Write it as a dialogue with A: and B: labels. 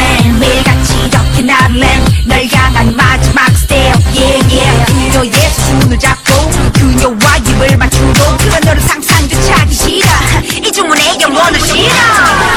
A: plan 매일같이 적힌 나는 널 향한 마지막 step. Yeah yeah. 그녀의 손을 잡고 그녀와 입을 맞추고 그런 너를 상상조차 하기 싫어. 이 주문에 영원을 싫어.